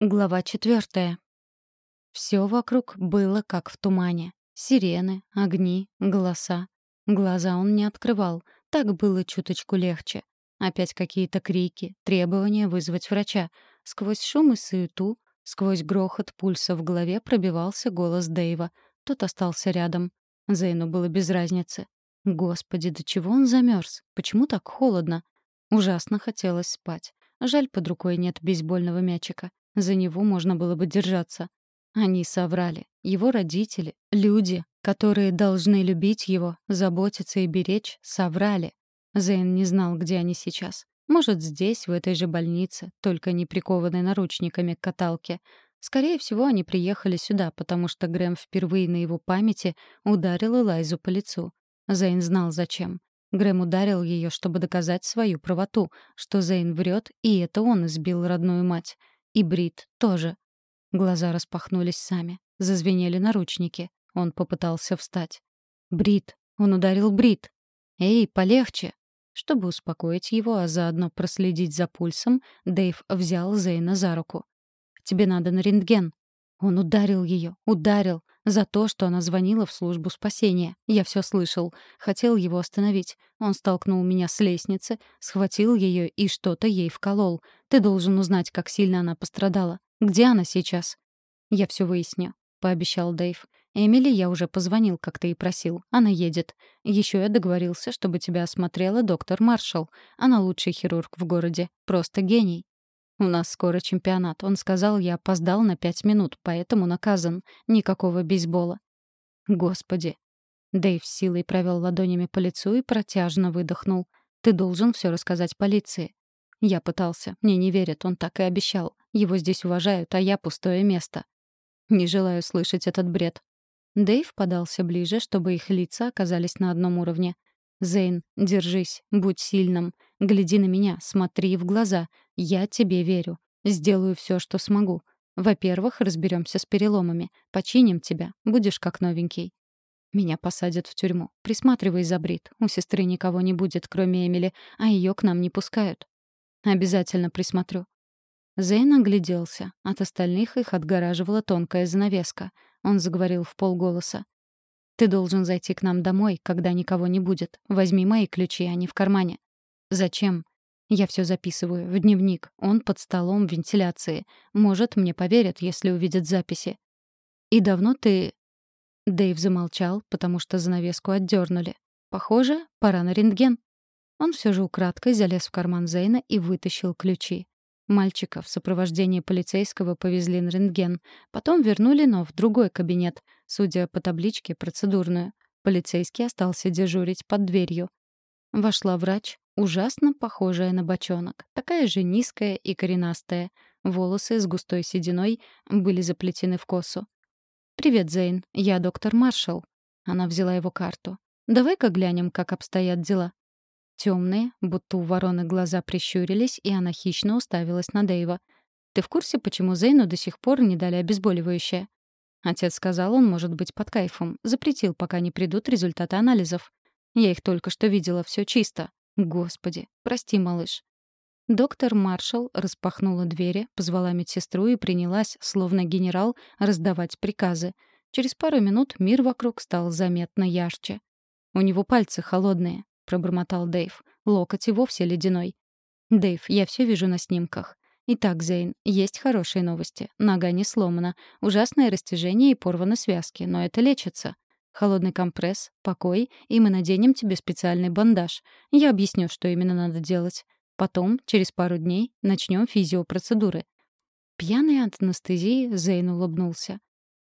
Глава четвертая. Все вокруг было как в тумане. Сирены, огни, голоса. Глаза он не открывал. Так было чуточку легче. Опять какие-то крики, требования вызвать врача. Сквозь шум и суету, сквозь грохот пульса в голове пробивался голос Дэйва. Тот остался рядом. Зейну было без разницы. Господи, до чего он замерз? Почему так холодно? Ужасно хотелось спать. Жаль, под рукой нет бейсбольного мячика. За него можно было бы держаться. Они соврали. Его родители, люди, которые должны любить его, заботиться и беречь, соврали. Зейн не знал, где они сейчас. Может, здесь, в этой же больнице, только не прикованной наручниками к каталке. Скорее всего, они приехали сюда, потому что Грэм впервые на его памяти ударил Элайзу по лицу. Зейн знал, зачем. Грэм ударил ее, чтобы доказать свою правоту, что Зейн врет, и это он избил родную мать. И Брит тоже. Глаза распахнулись сами. Зазвенели наручники. Он попытался встать. Брит. Он ударил Брит. «Эй, полегче!» Чтобы успокоить его, а заодно проследить за пульсом, Дэйв взял Зейна за руку. «Тебе надо на рентген». Он ударил ее, ударил, за то, что она звонила в службу спасения. Я все слышал. Хотел его остановить. Он столкнул меня с лестницы, схватил ее и что-то ей вколол. Ты должен узнать, как сильно она пострадала. Где она сейчас? Я все выясню, пообещал Дэйв. Эмили я уже позвонил, как ты и просил. Она едет. Еще я договорился, чтобы тебя осмотрела доктор Маршалл. Она лучший хирург в городе. Просто гений. «У нас скоро чемпионат. Он сказал, я опоздал на пять минут, поэтому наказан. Никакого бейсбола». «Господи». Дэйв силой провел ладонями по лицу и протяжно выдохнул. «Ты должен все рассказать полиции». Я пытался. Мне не верят, он так и обещал. Его здесь уважают, а я пустое место. Не желаю слышать этот бред. Дэйв подался ближе, чтобы их лица оказались на одном уровне. «Зейн, держись, будь сильным. Гляди на меня, смотри в глаза. Я тебе верю. Сделаю все, что смогу. Во-первых, разберемся с переломами. Починим тебя. Будешь как новенький. Меня посадят в тюрьму. Присматривай за Брит. У сестры никого не будет, кроме Эмили, а ее к нам не пускают. Обязательно присмотрю. Зейн огляделся. От остальных их отгораживала тонкая занавеска. Он заговорил в полголоса. Ты должен зайти к нам домой, когда никого не будет. Возьми мои ключи, они в кармане. Зачем? Я все записываю в дневник. Он под столом в вентиляции. Может, мне поверят, если увидят записи. И давно ты Дэйв замолчал, потому что занавеску отдернули. Похоже, пора на рентген. Он все же украдкой залез в карман Зейна и вытащил ключи. Мальчика в сопровождении полицейского повезли на рентген. Потом вернули, но в другой кабинет, судя по табличке, процедурную. Полицейский остался дежурить под дверью. Вошла врач, ужасно похожая на бочонок. Такая же низкая и коренастая. Волосы с густой сединой были заплетены в косу. «Привет, Зейн. Я доктор Маршалл». Она взяла его карту. «Давай-ка глянем, как обстоят дела». Темные, будто у вороны глаза прищурились, и она хищно уставилась на Дэйва. «Ты в курсе, почему Зейну до сих пор не дали обезболивающее?» Отец сказал, он может быть под кайфом. Запретил, пока не придут результаты анализов. Я их только что видела, все чисто. Господи, прости, малыш. Доктор Маршалл распахнула двери, позвала медсестру и принялась, словно генерал, раздавать приказы. Через пару минут мир вокруг стал заметно ярче. У него пальцы холодные, — пробормотал Дэйв. Локоть и вовсе ледяной. «Дэйв, я все вижу на снимках. Итак, Зейн, есть хорошие новости. Нога не сломана. Ужасное растяжение и порваны связки, но это лечится. Холодный компресс, покой, и мы наденем тебе специальный бандаж. Я объясню, что именно надо делать. Потом, через пару дней, начнем физиопроцедуры». Пьяный от анестезии Зейн улыбнулся.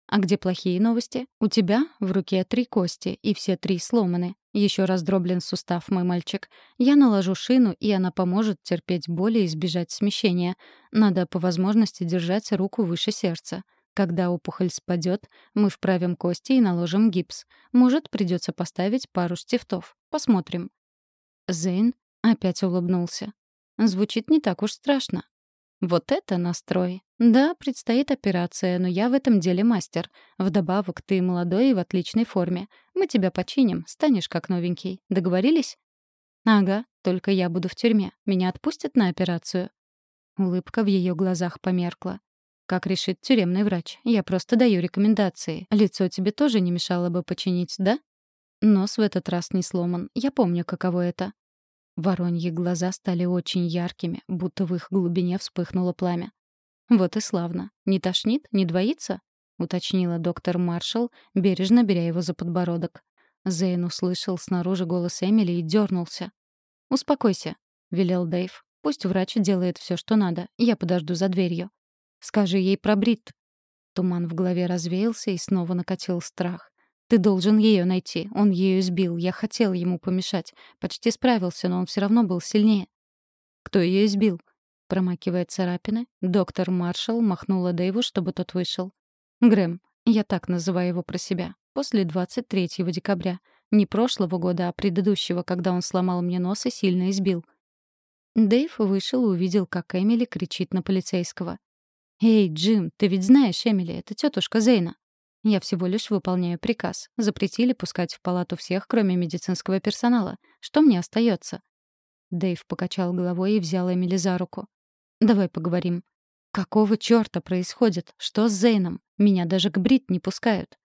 А где плохие новости? У тебя в руке три кости, и все три сломаны. Еще раздроблен сустав, мой мальчик. Я наложу шину, и она поможет терпеть боль и избежать смещения. Надо по возможности держать руку выше сердца. Когда опухоль спадет, мы вправим кости и наложим гипс. Может, придется поставить пару штифтов. Посмотрим. Зейн опять улыбнулся. Звучит не так уж страшно. Вот это настрой. Да, предстоит операция, но я в этом деле мастер. Вдобавок, ты молодой и в отличной форме. Мы тебя починим, станешь как новенький. Договорились? Ага, только я буду в тюрьме. Меня отпустят на операцию. Улыбка в ее глазах померкла. Как решит тюремный врач. Я просто даю рекомендации. Лицо тебе тоже не мешало бы починить, да? Нос в этот раз не сломан. Я помню, каково это. Вороньи глаза стали очень яркими, будто в их глубине вспыхнуло пламя. «Вот и славно. Не тошнит? Не двоится?» — уточнила доктор Маршалл, бережно беря его за подбородок. Зейн услышал снаружи голос Эмили и дернулся. «Успокойся», — велел Дэйв. «Пусть врач делает все, что надо. Я подожду за дверью. Скажи ей про Брит». Туман в голове развеялся и снова накатил страх. «Ты должен ее найти. Он ее избил. Я хотел ему помешать. Почти справился, но он все равно был сильнее». «Кто ее избил?» Промакивая царапины, доктор Маршалл махнула Дэйву, чтобы тот вышел. «Грэм, я так называю его про себя, после 23 декабря. Не прошлого года, а предыдущего, когда он сломал мне нос и сильно избил». Дэйв вышел и увидел, как Эмили кричит на полицейского. «Эй, Джим, ты ведь знаешь Эмили, это тетушка Зейна». «Я всего лишь выполняю приказ. Запретили пускать в палату всех, кроме медицинского персонала. Что мне остается? Дэйв покачал головой и взял Эмили за руку. Давай поговорим. Какого чёрта происходит? Что с Зейном? Меня даже к Брит не пускают.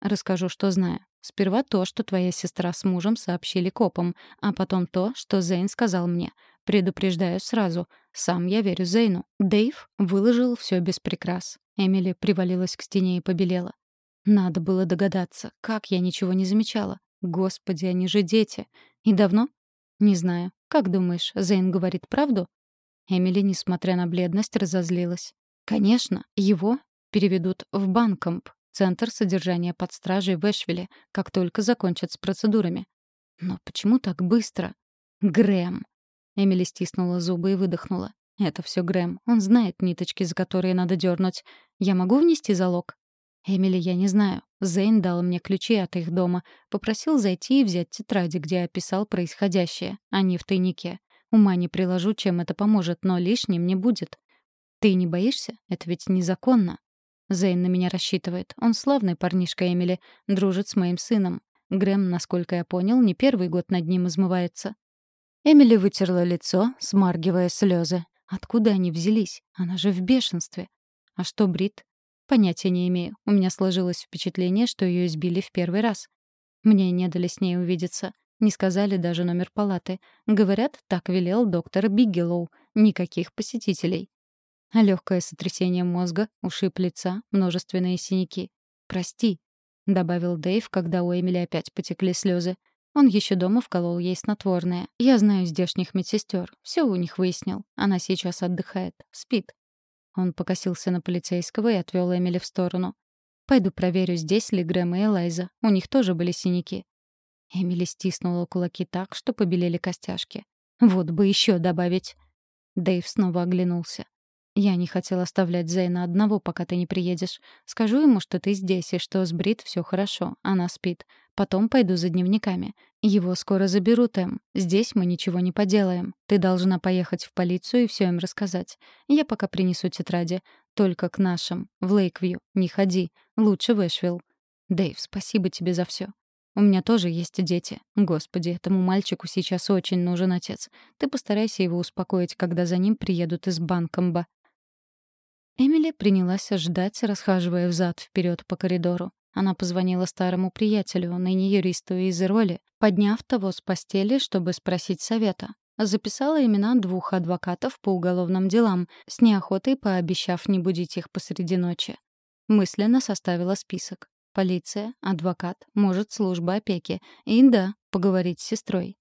Расскажу, что знаю. Сперва то, что твоя сестра с мужем сообщили копам, а потом то, что Зейн сказал мне. Предупреждаю сразу. Сам я верю Зейну. Дэйв выложил всё без прикрас. Эмили привалилась к стене и побелела. Надо было догадаться. Как я ничего не замечала? Господи, они же дети. И давно? Не знаю. Как думаешь, Зейн говорит правду? Эмили, несмотря на бледность, разозлилась. Конечно, его переведут в Банкомп, центр содержания под стражей в Эшвилле, как только закончат с процедурами. Но почему так быстро? Грэм. Эмили стиснула зубы и выдохнула. Это все Грэм. Он знает ниточки, за которые надо дернуть. Я могу внести залог? Эмили, я не знаю. Зейн дал мне ключи от их дома, попросил зайти и взять тетради, где описал происходящее, а не в тайнике. Ума не приложу, чем это поможет, но лишним не будет. Ты не боишься? Это ведь незаконно. Зейн на меня рассчитывает. Он славный парнишка Эмили, дружит с моим сыном. Грэм, насколько я понял, не первый год над ним измывается. Эмили вытерла лицо, смаргивая слезы. Откуда они взялись? Она же в бешенстве. А что Брит? Понятия не имею. У меня сложилось впечатление, что ее избили в первый раз. Мне не дали с ней увидеться. Не сказали даже номер палаты. Говорят, так велел доктор Биггелоу. Никаких посетителей. А легкое сотрясение мозга, ушиб лица, множественные синяки. «Прости», — добавил Дэйв, когда у Эмили опять потекли слезы. Он еще дома вколол ей снотворное. Я знаю здешних медсестер. Все у них выяснил. Она сейчас отдыхает. Спит. Он покосился на полицейского и отвел Эмили в сторону. «Пойду проверю, здесь ли Грэм и Элайза. У них тоже были синяки. Эмили стиснула кулаки так, что побелели костяшки. «Вот бы еще добавить!» Дэйв снова оглянулся. «Я не хотел оставлять Зейна одного, пока ты не приедешь. Скажу ему, что ты здесь, и что с Брит все хорошо, она спит. Потом пойду за дневниками. Его скоро заберут, Эм. Здесь мы ничего не поделаем. Ты должна поехать в полицию и все им рассказать. Я пока принесу тетради. Только к нашим, в Лейквью. Не ходи. Лучше в Эшвилл. Дэйв, спасибо тебе за все. У меня тоже есть дети. Господи, этому мальчику сейчас очень нужен отец. Ты постарайся его успокоить, когда за ним приедут из Банкомба». Эмили принялась ждать, расхаживая взад вперед по коридору. Она позвонила старому приятелю, ныне юристу из роли, подняв того с постели, чтобы спросить совета. Записала имена двух адвокатов по уголовным делам, с неохотой пообещав не будить их посреди ночи. Мысленно составила список. Полиция, адвокат, может, служба опеки. И да, поговорить с сестрой.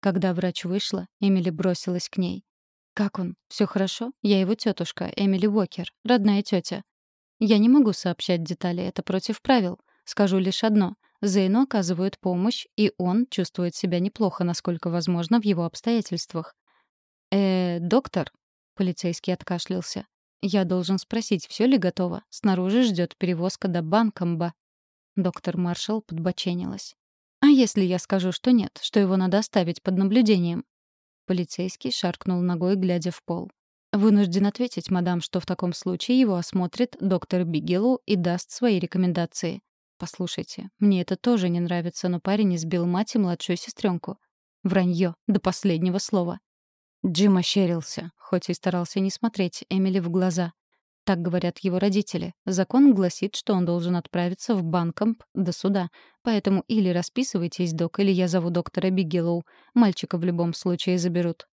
Когда врач вышла, Эмили бросилась к ней. «Как он? Все хорошо? Я его тетушка, Эмили Уокер, родная тетя. Я не могу сообщать детали, это против правил. Скажу лишь одно. Зейну оказывают помощь, и он чувствует себя неплохо, насколько возможно, в его обстоятельствах. «Э, доктор?» — полицейский откашлялся. «Я должен спросить, все ли готово? Снаружи ждет перевозка до Банкомба». Доктор Маршалл подбоченилась. «А если я скажу, что нет, что его надо оставить под наблюдением?» Полицейский шаркнул ногой, глядя в пол. «Вынужден ответить, мадам, что в таком случае его осмотрит доктор Бигелу и даст свои рекомендации. Послушайте, мне это тоже не нравится, но парень избил мать и младшую сестренку. Вранье, до последнего слова». Джим ощерился, хоть и старался не смотреть Эмили в глаза. Так говорят его родители. Закон гласит, что он должен отправиться в банкомп до суда. Поэтому или расписывайтесь, док, или я зову доктора Бигелоу. Мальчика в любом случае заберут.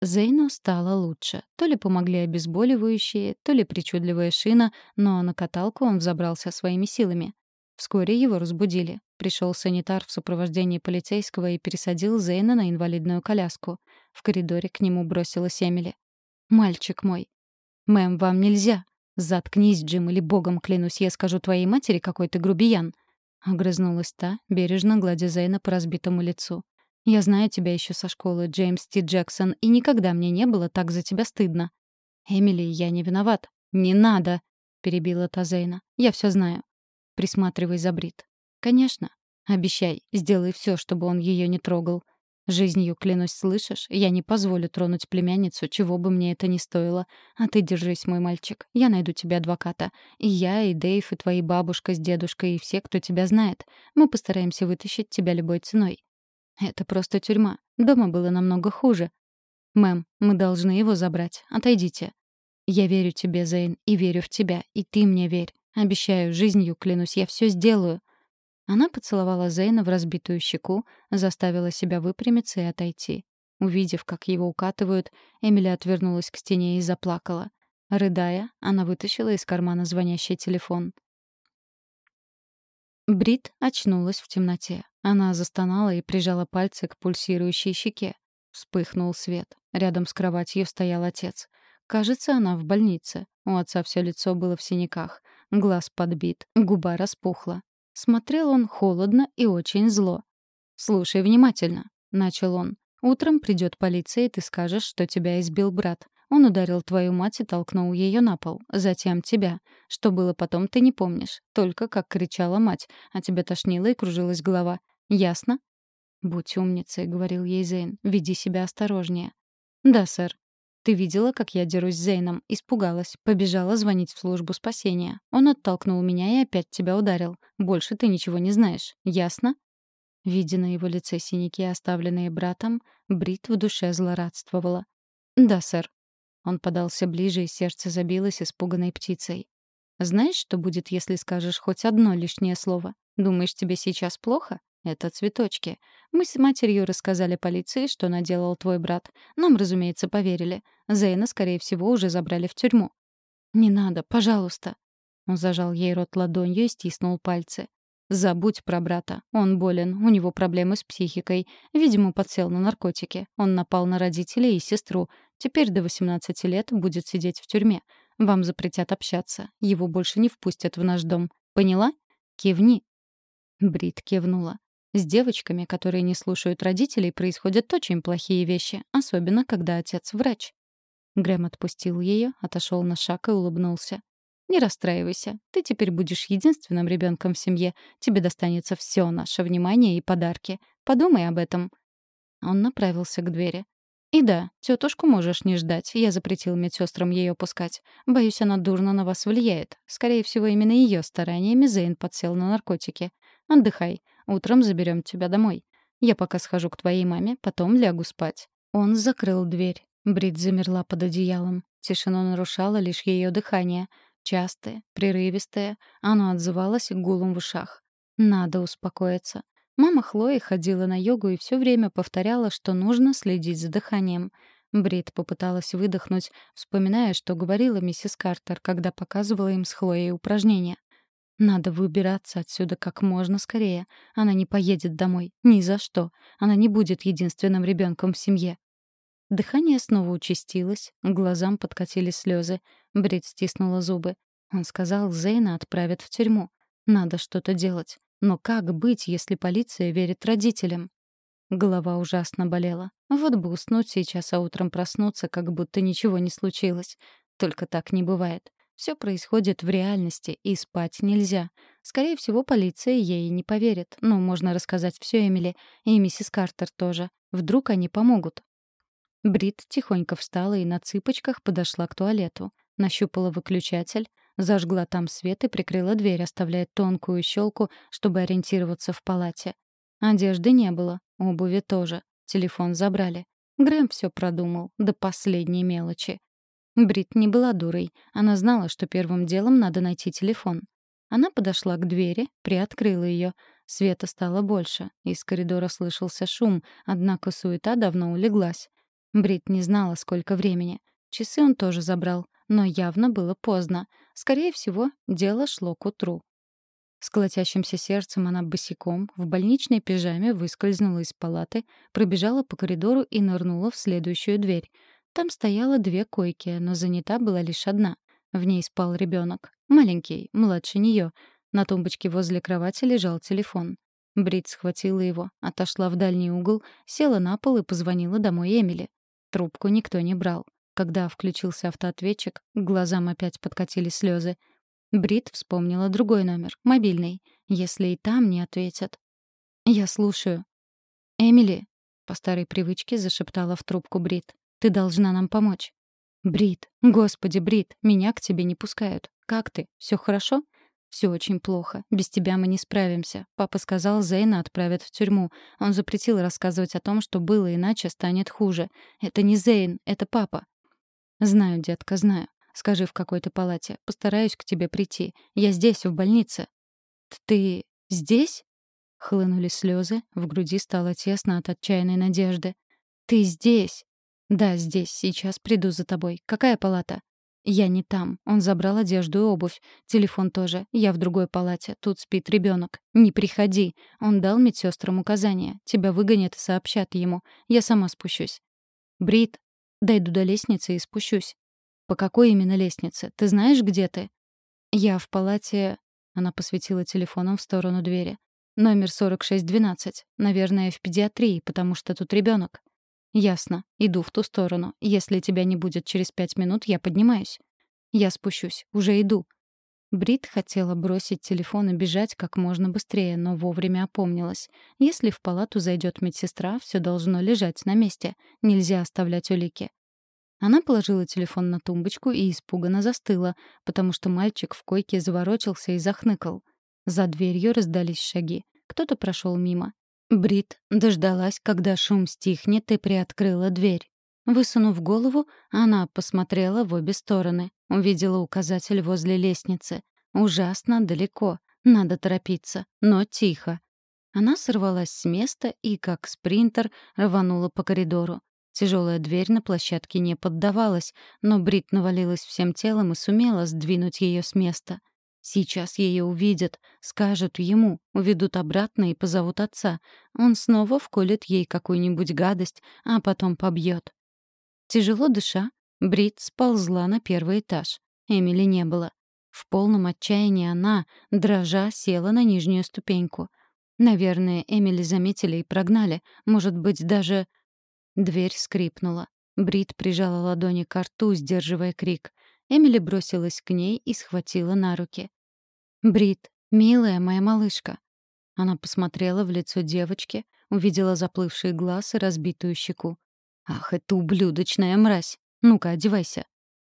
Зейну стало лучше. То ли помогли обезболивающие, то ли причудливая шина, но на каталку он взобрался своими силами. Вскоре его разбудили. Пришел санитар в сопровождении полицейского и пересадил Зейна на инвалидную коляску. В коридоре к нему бросилась Эмили. «Мальчик мой». «Мэм, вам нельзя». «Заткнись, Джим, или богом клянусь, я скажу твоей матери, какой ты грубиян». Огрызнулась та, бережно гладя Зейна по разбитому лицу. Я знаю тебя еще со школы, Джеймс Ти Джексон, и никогда мне не было так за тебя стыдно. Эмили, я не виноват. Не надо, перебила Тазейна. Я все знаю. Присматривай за Брит. Конечно. Обещай, сделай все, чтобы он ее не трогал. Жизнью клянусь, слышишь? Я не позволю тронуть племянницу, чего бы мне это ни стоило. А ты держись, мой мальчик. Я найду тебе адвоката. И я, и Дэйв, и твои бабушка с дедушкой, и все, кто тебя знает. Мы постараемся вытащить тебя любой ценой. Это просто тюрьма. Дома было намного хуже. Мэм, мы должны его забрать. Отойдите. Я верю тебе, Зейн, и верю в тебя, и ты мне верь. Обещаю, жизнью клянусь, я все сделаю. Она поцеловала Зейна в разбитую щеку, заставила себя выпрямиться и отойти. Увидев, как его укатывают, Эмили отвернулась к стене и заплакала. Рыдая, она вытащила из кармана звонящий телефон. Брит очнулась в темноте. Она застонала и прижала пальцы к пульсирующей щеке. Вспыхнул свет. Рядом с кроватью стоял отец. Кажется, она в больнице. У отца все лицо было в синяках. Глаз подбит, губа распухла. Смотрел он холодно и очень зло. «Слушай внимательно», — начал он. «Утром придет полиция, и ты скажешь, что тебя избил брат. Он ударил твою мать и толкнул ее на пол. Затем тебя. Что было потом, ты не помнишь. Только как кричала мать, а тебя тошнило и кружилась голова. Ясно? «Будь умницей», — говорил ей Зейн. «Веди себя осторожнее». «Да, сэр». «Ты видела, как я дерусь с Зейном? Испугалась. Побежала звонить в службу спасения. Он оттолкнул меня и опять тебя ударил. Больше ты ничего не знаешь. Ясно?» Видя на его лице синяки, оставленные братом, Брит в душе злорадствовала. «Да, сэр». Он подался ближе, и сердце забилось испуганной птицей. «Знаешь, что будет, если скажешь хоть одно лишнее слово? Думаешь, тебе сейчас плохо? Это цветочки. Мы с матерью рассказали полиции, что наделал твой брат. Нам, разумеется, поверили. Зейна, скорее всего, уже забрали в тюрьму. «Не надо, пожалуйста». Он зажал ей рот ладонью и стиснул пальцы. «Забудь про брата. Он болен, у него проблемы с психикой. Видимо, подсел на наркотики. Он напал на родителей и сестру. Теперь до 18 лет будет сидеть в тюрьме. Вам запретят общаться. Его больше не впустят в наш дом. Поняла? Кивни». Брит кивнула. С девочками, которые не слушают родителей, происходят очень плохие вещи, особенно когда отец врач. Грэм отпустил ее, отошел на шаг и улыбнулся. «Не расстраивайся. Ты теперь будешь единственным ребенком в семье. Тебе достанется все наше внимание и подарки. Подумай об этом». Он направился к двери. «И да, тетушку можешь не ждать. Я запретил медсестрам ее пускать. Боюсь, она дурно на вас влияет. Скорее всего, именно ее стараниями Зейн подсел на наркотики. Отдыхай. Утром заберем тебя домой. Я пока схожу к твоей маме, потом лягу спать». Он закрыл дверь. Брит замерла под одеялом. Тишину нарушало лишь ее дыхание. Частое, прерывистое, оно отзывалось гулом в ушах. Надо успокоиться. Мама Хлои ходила на йогу и все время повторяла, что нужно следить за дыханием. Брит попыталась выдохнуть, вспоминая, что говорила миссис Картер, когда показывала им с Хлоей упражнения. Надо выбираться отсюда как можно скорее. Она не поедет домой. Ни за что. Она не будет единственным ребенком в семье. Дыхание снова участилось, глазам подкатили слезы. Брит стиснула зубы. Он сказал, Зейна отправят в тюрьму. Надо что-то делать. Но как быть, если полиция верит родителям? Голова ужасно болела. Вот бы уснуть сейчас, а утром проснуться, как будто ничего не случилось. Только так не бывает. Все происходит в реальности, и спать нельзя. Скорее всего, полиция ей не поверит. Но можно рассказать все Эмили, и миссис Картер тоже. Вдруг они помогут. Брит тихонько встала и на цыпочках подошла к туалету. Нащупала выключатель, зажгла там свет и прикрыла дверь, оставляя тонкую щелку, чтобы ориентироваться в палате. Одежды не было, обуви тоже. Телефон забрали. Грэм все продумал, до последней мелочи. Брит не была дурой. Она знала, что первым делом надо найти телефон. Она подошла к двери, приоткрыла ее. Света стало больше. Из коридора слышался шум, однако суета давно улеглась. Брит не знала, сколько времени. Часы он тоже забрал, но явно было поздно. Скорее всего, дело шло к утру. С колотящимся сердцем она босиком, в больничной пижаме выскользнула из палаты, пробежала по коридору и нырнула в следующую дверь. Там стояло две койки, но занята была лишь одна. В ней спал ребенок, Маленький, младше нее. На тумбочке возле кровати лежал телефон. Брит схватила его, отошла в дальний угол, села на пол и позвонила домой Эмили. Трубку никто не брал. Когда включился автоответчик, к глазам опять подкатили слезы. Брит вспомнила другой номер, мобильный. Если и там не ответят. «Я слушаю». «Эмили», — по старой привычке зашептала в трубку Брит. Ты должна нам помочь. Брит, господи, Брит, меня к тебе не пускают. Как ты? Все хорошо? Все очень плохо. Без тебя мы не справимся. Папа сказал, Зейна отправят в тюрьму. Он запретил рассказывать о том, что было иначе станет хуже. Это не Зейн, это папа. Знаю, детка, знаю. Скажи, в какой то палате. Постараюсь к тебе прийти. Я здесь, в больнице. Ты здесь? Хлынули слезы, в груди стало тесно от отчаянной надежды. Ты здесь? «Да, здесь. Сейчас приду за тобой. Какая палата?» «Я не там. Он забрал одежду и обувь. Телефон тоже. Я в другой палате. Тут спит ребенок. Не приходи. Он дал медсестрам указания. Тебя выгонят и сообщат ему. Я сама спущусь». «Брит, дойду до лестницы и спущусь». «По какой именно лестнице? Ты знаешь, где ты?» «Я в палате...» Она посветила телефоном в сторону двери. «Номер 4612. Наверное, в педиатрии, потому что тут ребенок. «Ясно. Иду в ту сторону. Если тебя не будет через пять минут, я поднимаюсь». «Я спущусь. Уже иду». Брит хотела бросить телефон и бежать как можно быстрее, но вовремя опомнилась. Если в палату зайдет медсестра, все должно лежать на месте. Нельзя оставлять улики. Она положила телефон на тумбочку и испуганно застыла, потому что мальчик в койке заворочился и захныкал. За дверью раздались шаги. Кто-то прошел мимо. Брит дождалась, когда шум стихнет, и приоткрыла дверь. Высунув голову, она посмотрела в обе стороны. Увидела указатель возле лестницы. Ужасно далеко. Надо торопиться, но тихо. Она сорвалась с места и, как спринтер, рванула по коридору. Тяжелая дверь на площадке не поддавалась, но Брит навалилась всем телом и сумела сдвинуть ее с места — Сейчас ее увидят, скажут ему, уведут обратно и позовут отца. Он снова вколет ей какую-нибудь гадость, а потом побьет. Тяжело дыша, Брит сползла на первый этаж. Эмили не было. В полном отчаянии она, дрожа, села на нижнюю ступеньку. Наверное, Эмили заметили и прогнали. Может быть, даже... Дверь скрипнула. Брит прижала ладони к рту, сдерживая крик. Эмили бросилась к ней и схватила на руки. «Брит, милая моя малышка». Она посмотрела в лицо девочки, увидела заплывший глаз и разбитую щеку. «Ах, это ублюдочная мразь! Ну-ка, одевайся!»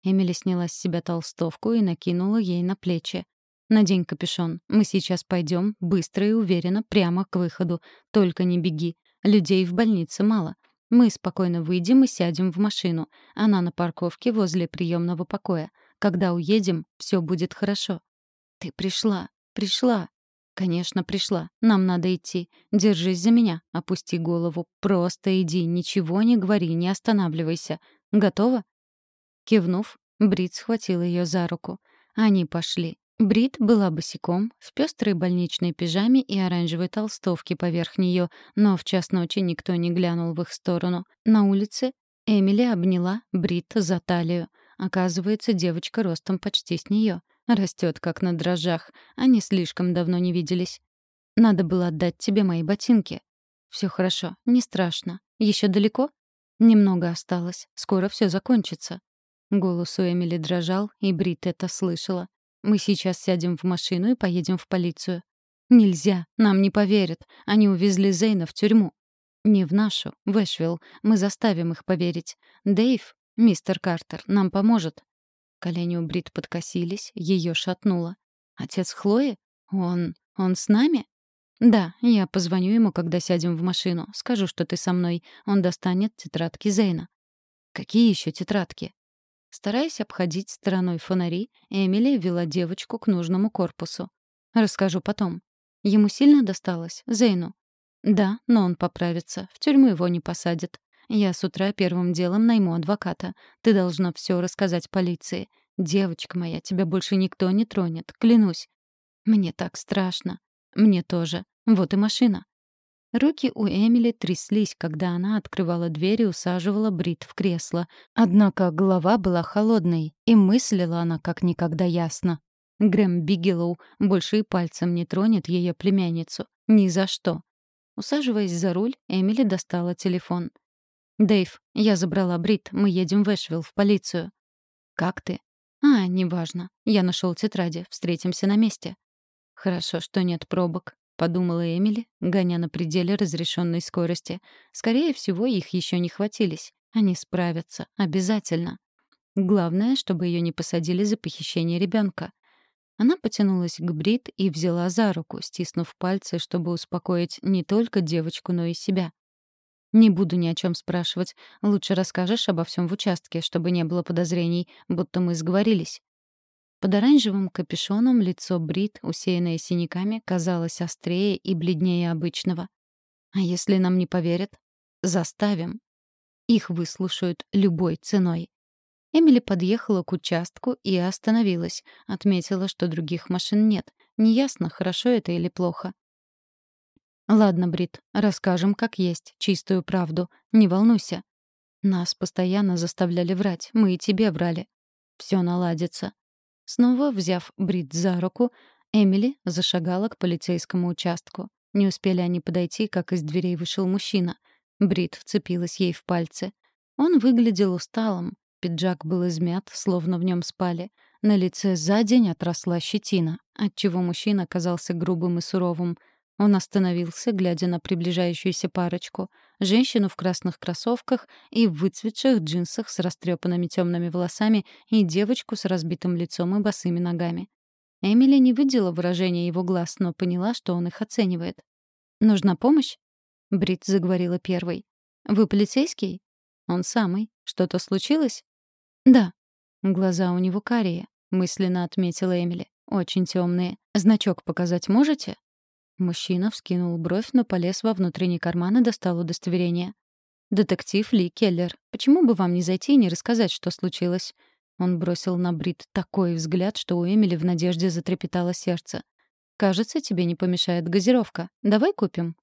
Эмили сняла с себя толстовку и накинула ей на плечи. «Надень капюшон. Мы сейчас пойдем, быстро и уверенно, прямо к выходу. Только не беги. Людей в больнице мало. Мы спокойно выйдем и сядем в машину. Она на парковке возле приемного покоя. Когда уедем, все будет хорошо. Ты пришла, пришла. Конечно, пришла. Нам надо идти. Держись за меня. Опусти голову. Просто иди, ничего не говори, не останавливайся. Готова? Кивнув, Брит схватил ее за руку. Они пошли. Брит была босиком, в пестрой больничной пижаме и оранжевой толстовке поверх нее, но в час ночи никто не глянул в их сторону. На улице Эмили обняла Брит за талию. Оказывается, девочка ростом почти с нее. Растет как на дрожжах. Они слишком давно не виделись. Надо было отдать тебе мои ботинки. Все хорошо, не страшно. Еще далеко? Немного осталось. Скоро все закончится. Голос у Эмили дрожал, и Брит это слышала. Мы сейчас сядем в машину и поедем в полицию. Нельзя, нам не поверят. Они увезли Зейна в тюрьму. Не в нашу, в Эшвилл. Мы заставим их поверить. Дэйв, мистер Картер, нам поможет. Колени у Брит подкосились, ее шатнуло. Отец Хлои? Он... он с нами? Да, я позвоню ему, когда сядем в машину. Скажу, что ты со мной. Он достанет тетрадки Зейна. Какие еще тетрадки? Стараясь обходить стороной фонари, Эмили вела девочку к нужному корпусу. Расскажу потом. Ему сильно досталось, Зейну. Да, но он поправится. В тюрьму его не посадят. Я с утра первым делом найму адвоката. Ты должна все рассказать полиции. Девочка моя, тебя больше никто не тронет, клянусь. Мне так страшно. Мне тоже. Вот и машина. Руки у Эмили тряслись, когда она открывала дверь и усаживала Брит в кресло. Однако голова была холодной, и мыслила она как никогда ясно. Грэм Бигелоу больше и пальцем не тронет ее племянницу. Ни за что. Усаживаясь за руль, Эмили достала телефон. «Дэйв, я забрала Брит, мы едем в Эшвилл, в полицию». «Как ты?» «А, неважно. Я нашел тетради. Встретимся на месте». «Хорошо, что нет пробок», — подумала Эмили, гоня на пределе разрешенной скорости. «Скорее всего, их еще не хватились. Они справятся. Обязательно. Главное, чтобы ее не посадили за похищение ребенка. Она потянулась к Брит и взяла за руку, стиснув пальцы, чтобы успокоить не только девочку, но и себя. «Не буду ни о чем спрашивать. Лучше расскажешь обо всем в участке, чтобы не было подозрений, будто мы сговорились». Под оранжевым капюшоном лицо Брит, усеянное синяками, казалось острее и бледнее обычного. «А если нам не поверят?» «Заставим». Их выслушают любой ценой. Эмили подъехала к участку и остановилась. Отметила, что других машин нет. Неясно, хорошо это или плохо. «Ладно, Брит, расскажем, как есть, чистую правду. Не волнуйся. Нас постоянно заставляли врать, мы и тебе врали. Все наладится. Снова взяв Брит за руку, Эмили зашагала к полицейскому участку. Не успели они подойти, как из дверей вышел мужчина. Брит вцепилась ей в пальцы. Он выглядел усталым. Пиджак был измят, словно в нем спали. На лице за день отросла щетина, отчего мужчина казался грубым и суровым. Он остановился, глядя на приближающуюся парочку. Женщину в красных кроссовках и в выцветших джинсах с растрепанными темными волосами и девочку с разбитым лицом и босыми ногами. Эмили не видела выражения его глаз, но поняла, что он их оценивает. «Нужна помощь?» Брит заговорила первой. «Вы полицейский?» «Он самый. Что-то случилось?» «Да». Глаза у него карие, мысленно отметила Эмили. Очень темные. Значок показать можете? Мужчина вскинул бровь, но полез во внутренний карман и достал удостоверение. «Детектив Ли Келлер, почему бы вам не зайти и не рассказать, что случилось?» Он бросил на Брит такой взгляд, что у Эмили в надежде затрепетало сердце. «Кажется, тебе не помешает газировка. Давай купим?»